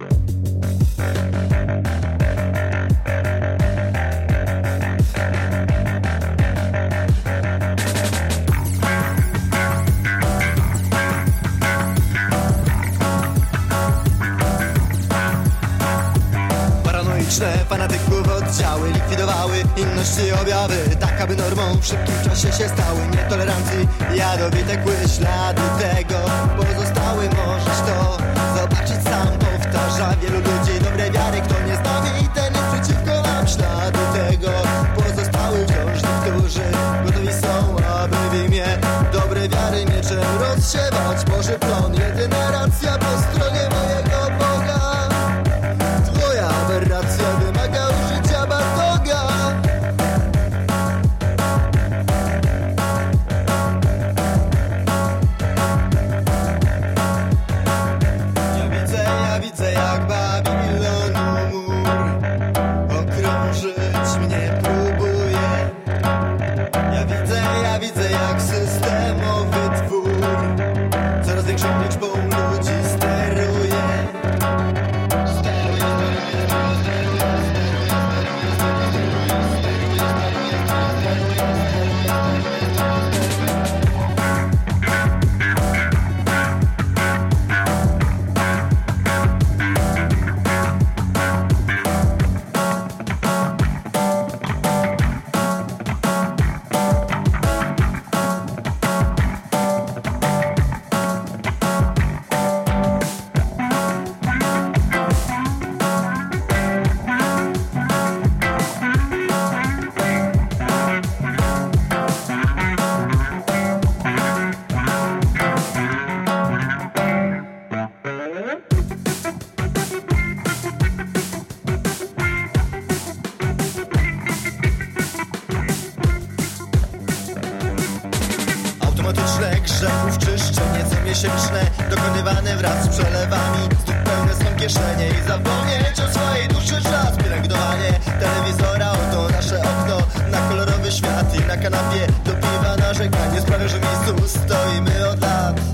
Paranoiczne fanatyków oddziały likwidowały inności objawy Tak aby normą w szybkim czasie się stały Nietolerancji. Jadowite kły ślady tego түшүп Automatyczne grzechów czyszczenie co miesięczne Dokonywane wraz z przelewami. Znów pełne są kieszenie I zapomnieć o swojej duszy czas. Pielęgnowanie telewizora Oto nasze okno. Na kolorowy świat I na kanapie do piwa narzekanie. Sprawia, że w miejscu stoimy od lat